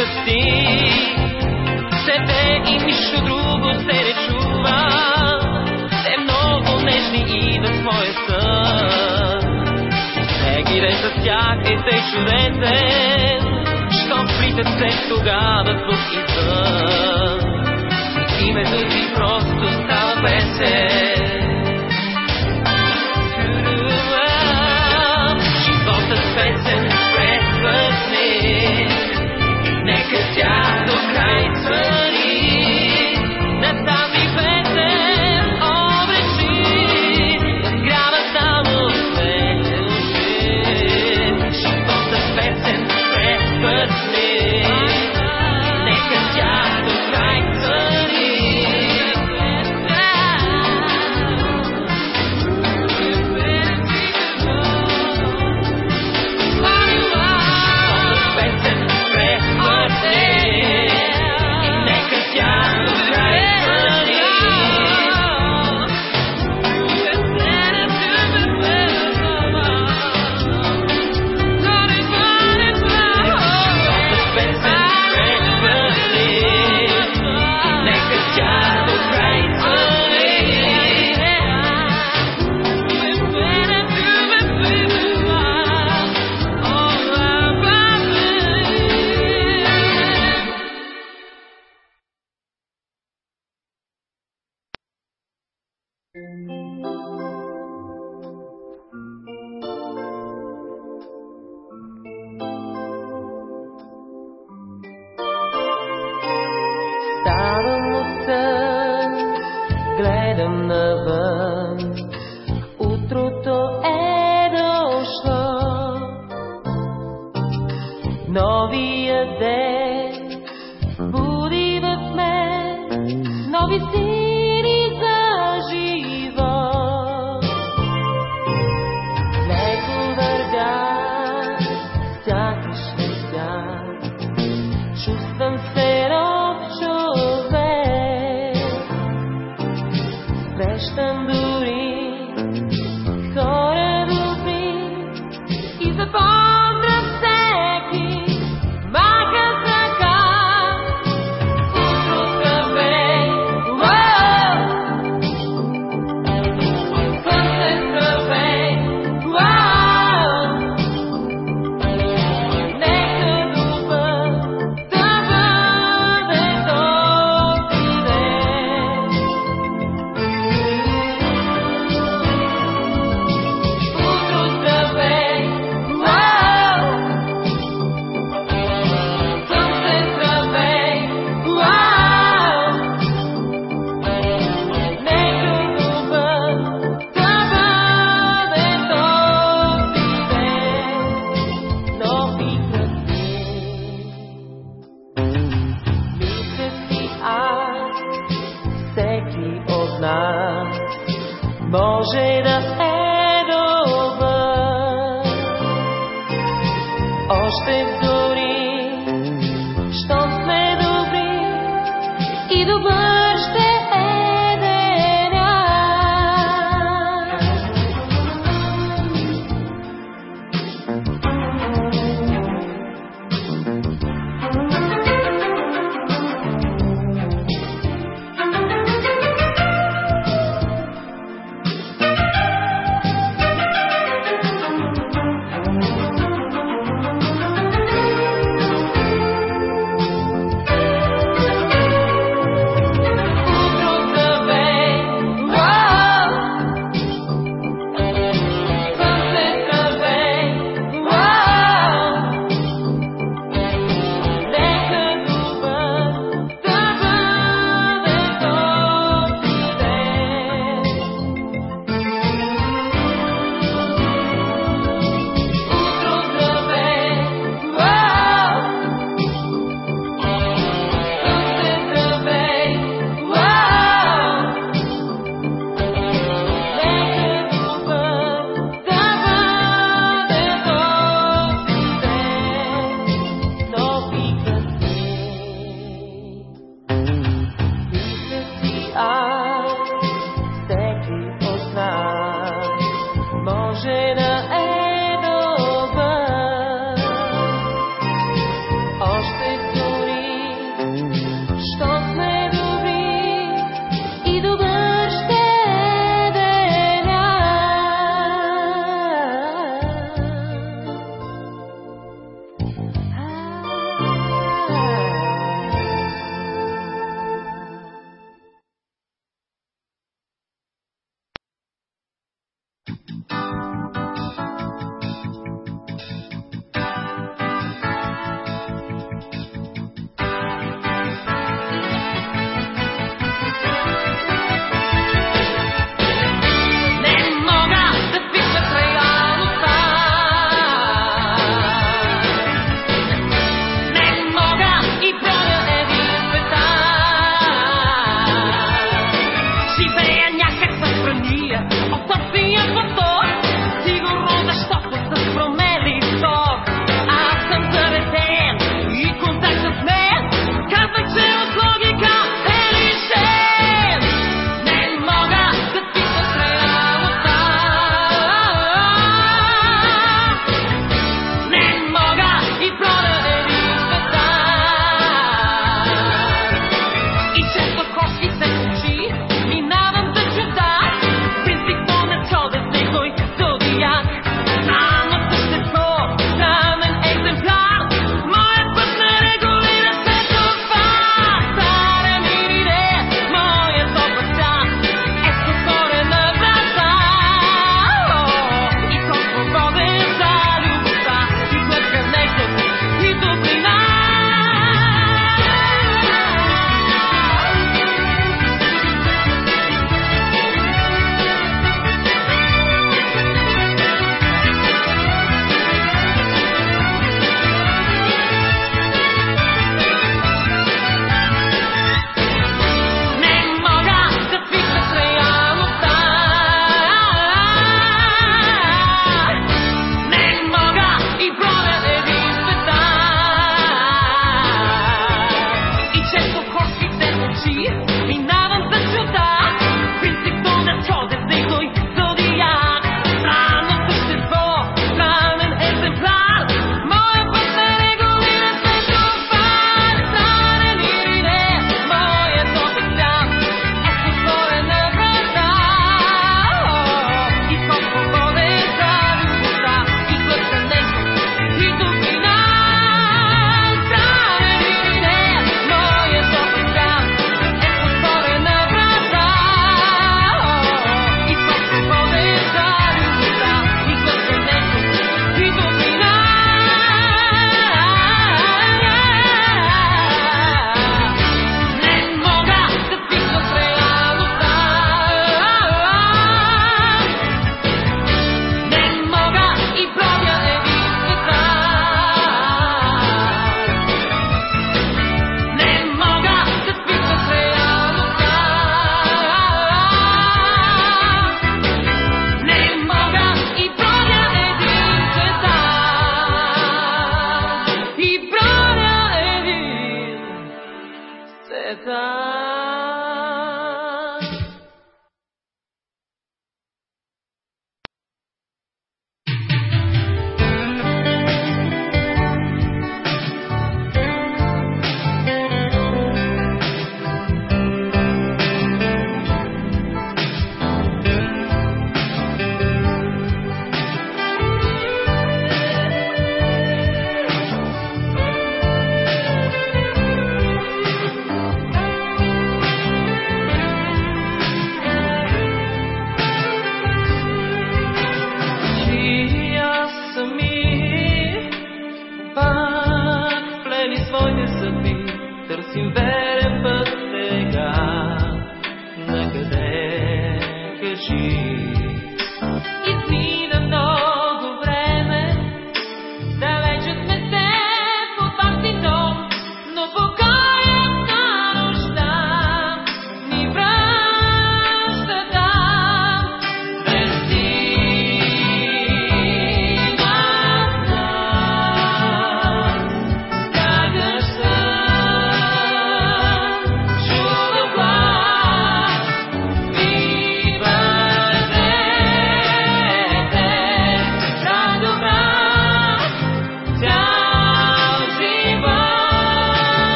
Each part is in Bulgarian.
да си. Тебе и нищо друго се речува. Те много нежни и на своя сън. Реагирай за тях и се чудесен, що притът се тогава тук и сън. Името ти просто става песен.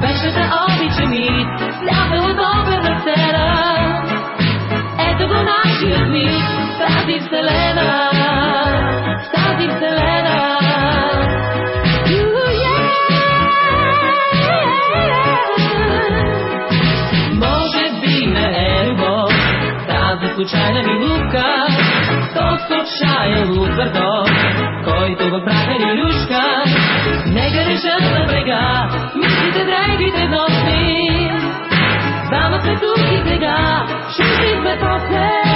Беше да обича ми, сляпал от огън. Ето го нашият миг, тази вселена, тази вселена. тук шае луд бърдо, който в праха ни рушка, нека решат на брега, мислите драйвите носи, Двама се тук и сега, ще идва после.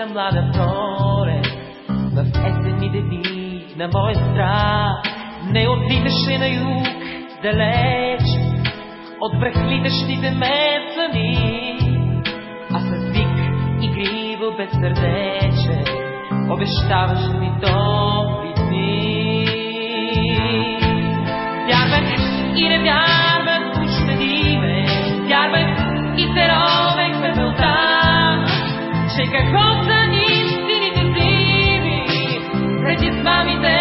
моята млада пролет, в есенните дни на моя страх, не отлиташе на юг далеч, от брехлитащите мецани, а с вик и гриво безсърдече, обещаваше ми топли дни. Вярвах и не вярвах, Значи сред измамите.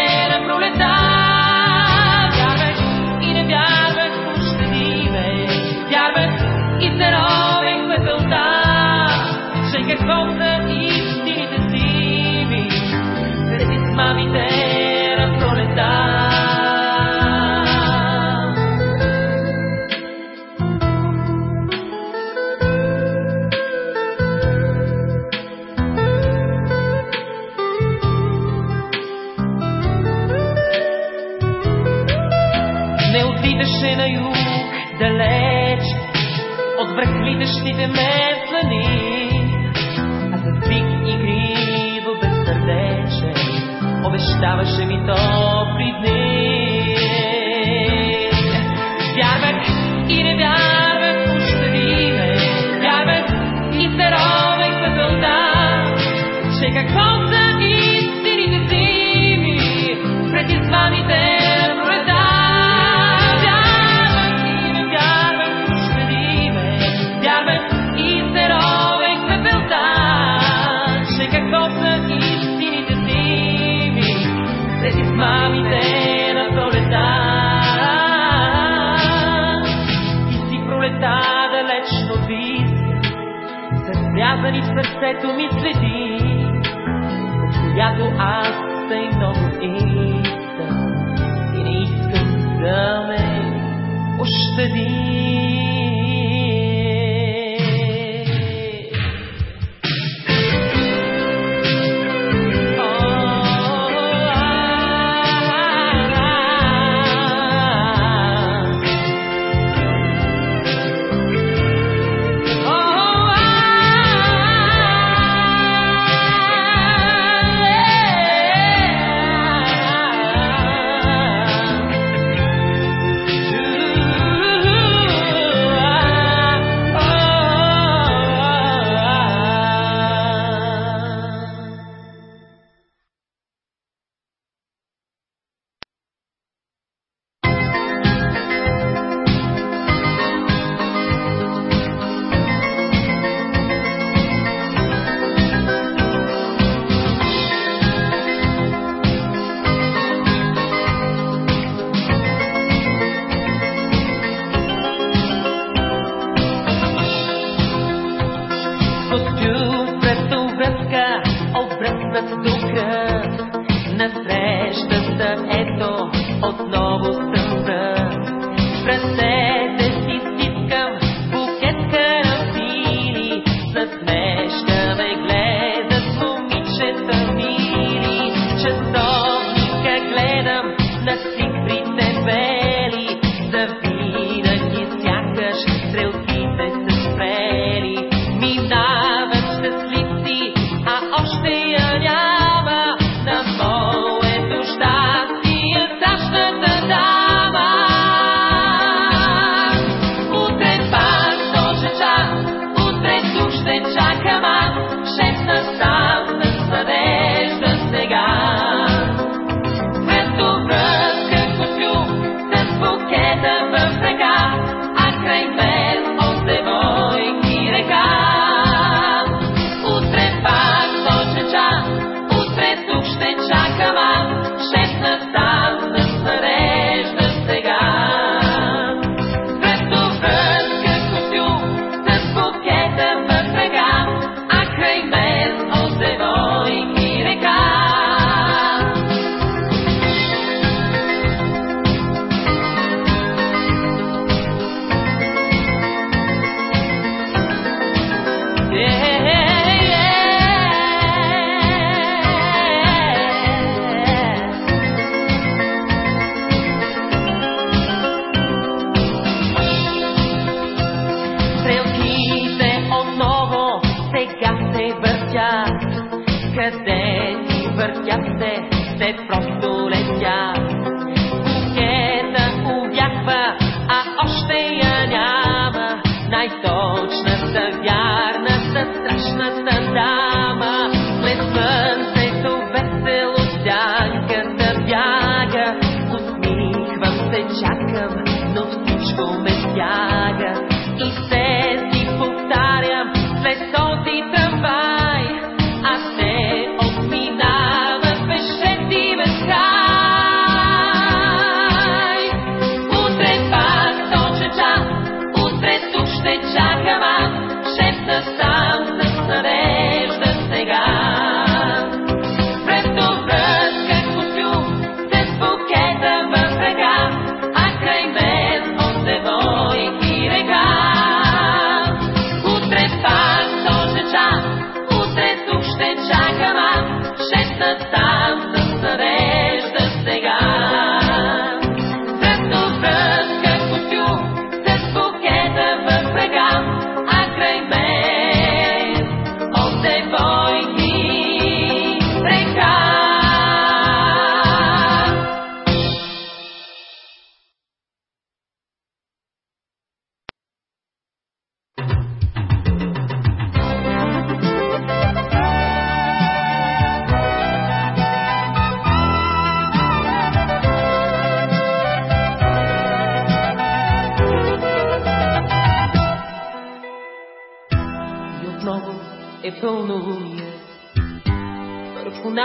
ме слани, а с бик и криво безсърдечен обещаваше ми топли дни. сърцето ми следи, която аз тъй много искам и не искам да ме ощади.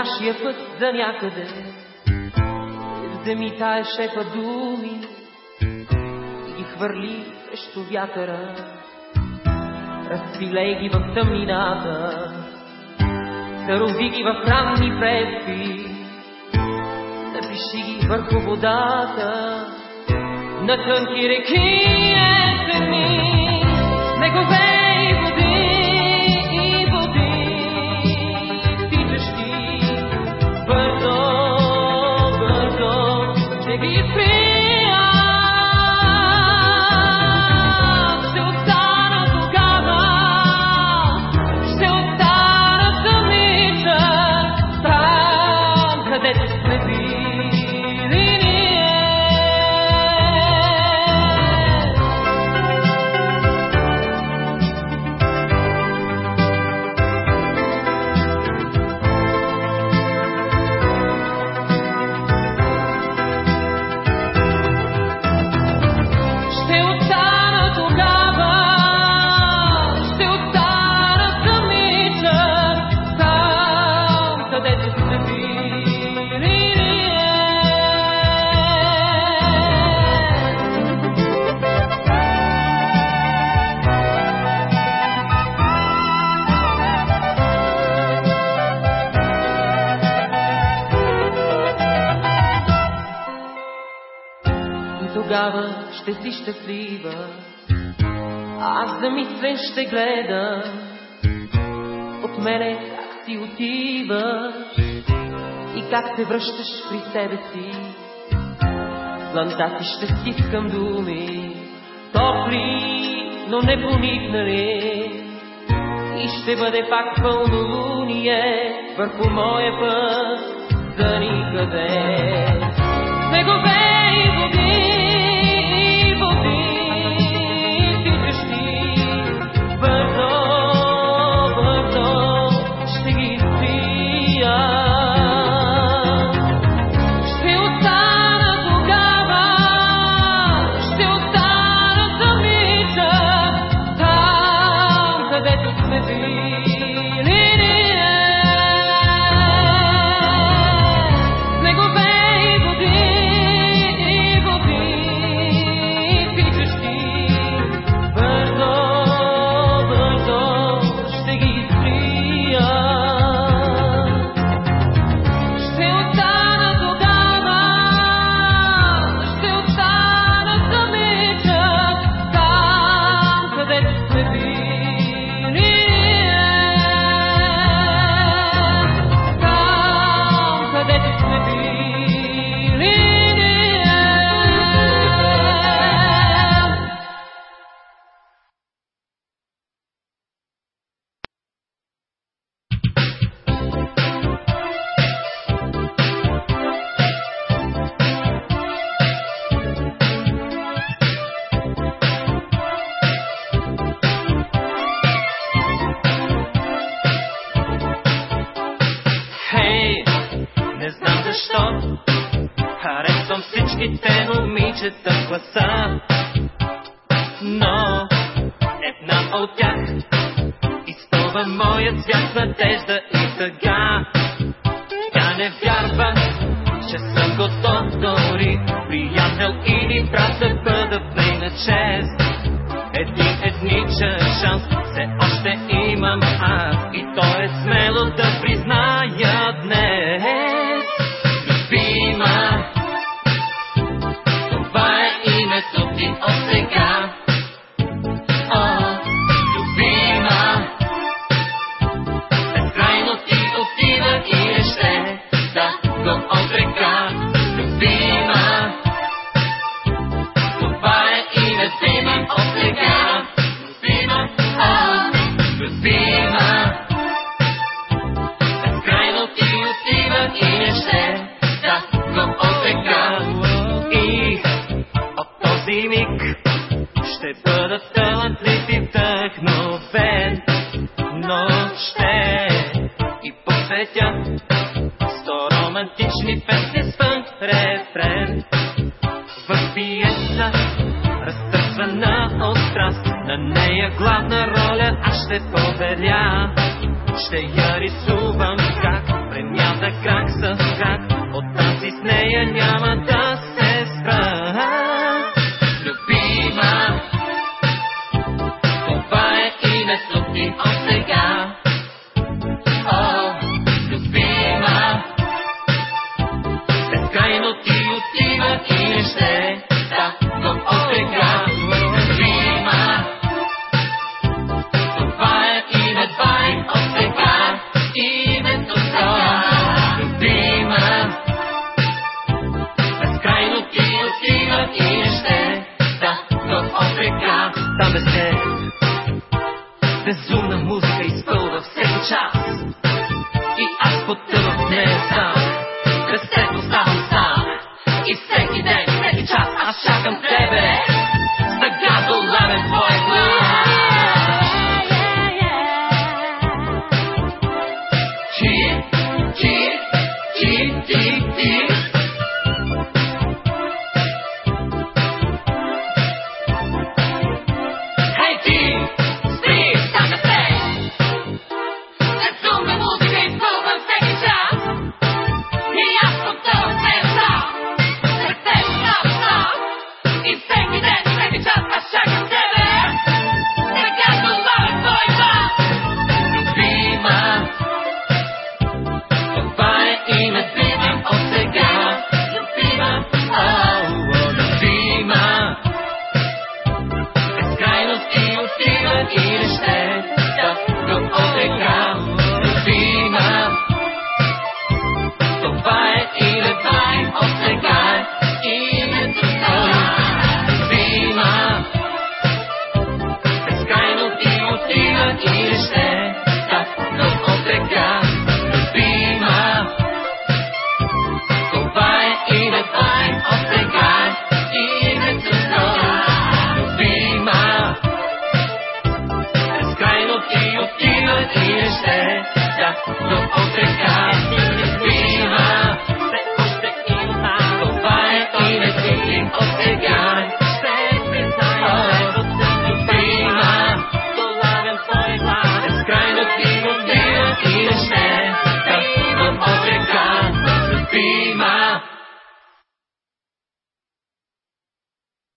нашия път за някъде. Вземи тая шепа думи и ги хвърли срещу вятъра. Разпилей ги в тъмнината, зароби ги в ранни предпи. Напиши ги върху водата, на тънки реки есени, негове ти щастлива. Аз замислен ще гледам от мене как ти отиваш и как се връщаш при себе си. Планта ти ще стискам думи, топли, но не поникнали. И ще бъде пак пълнолуние върху моя път за никъде. Снегове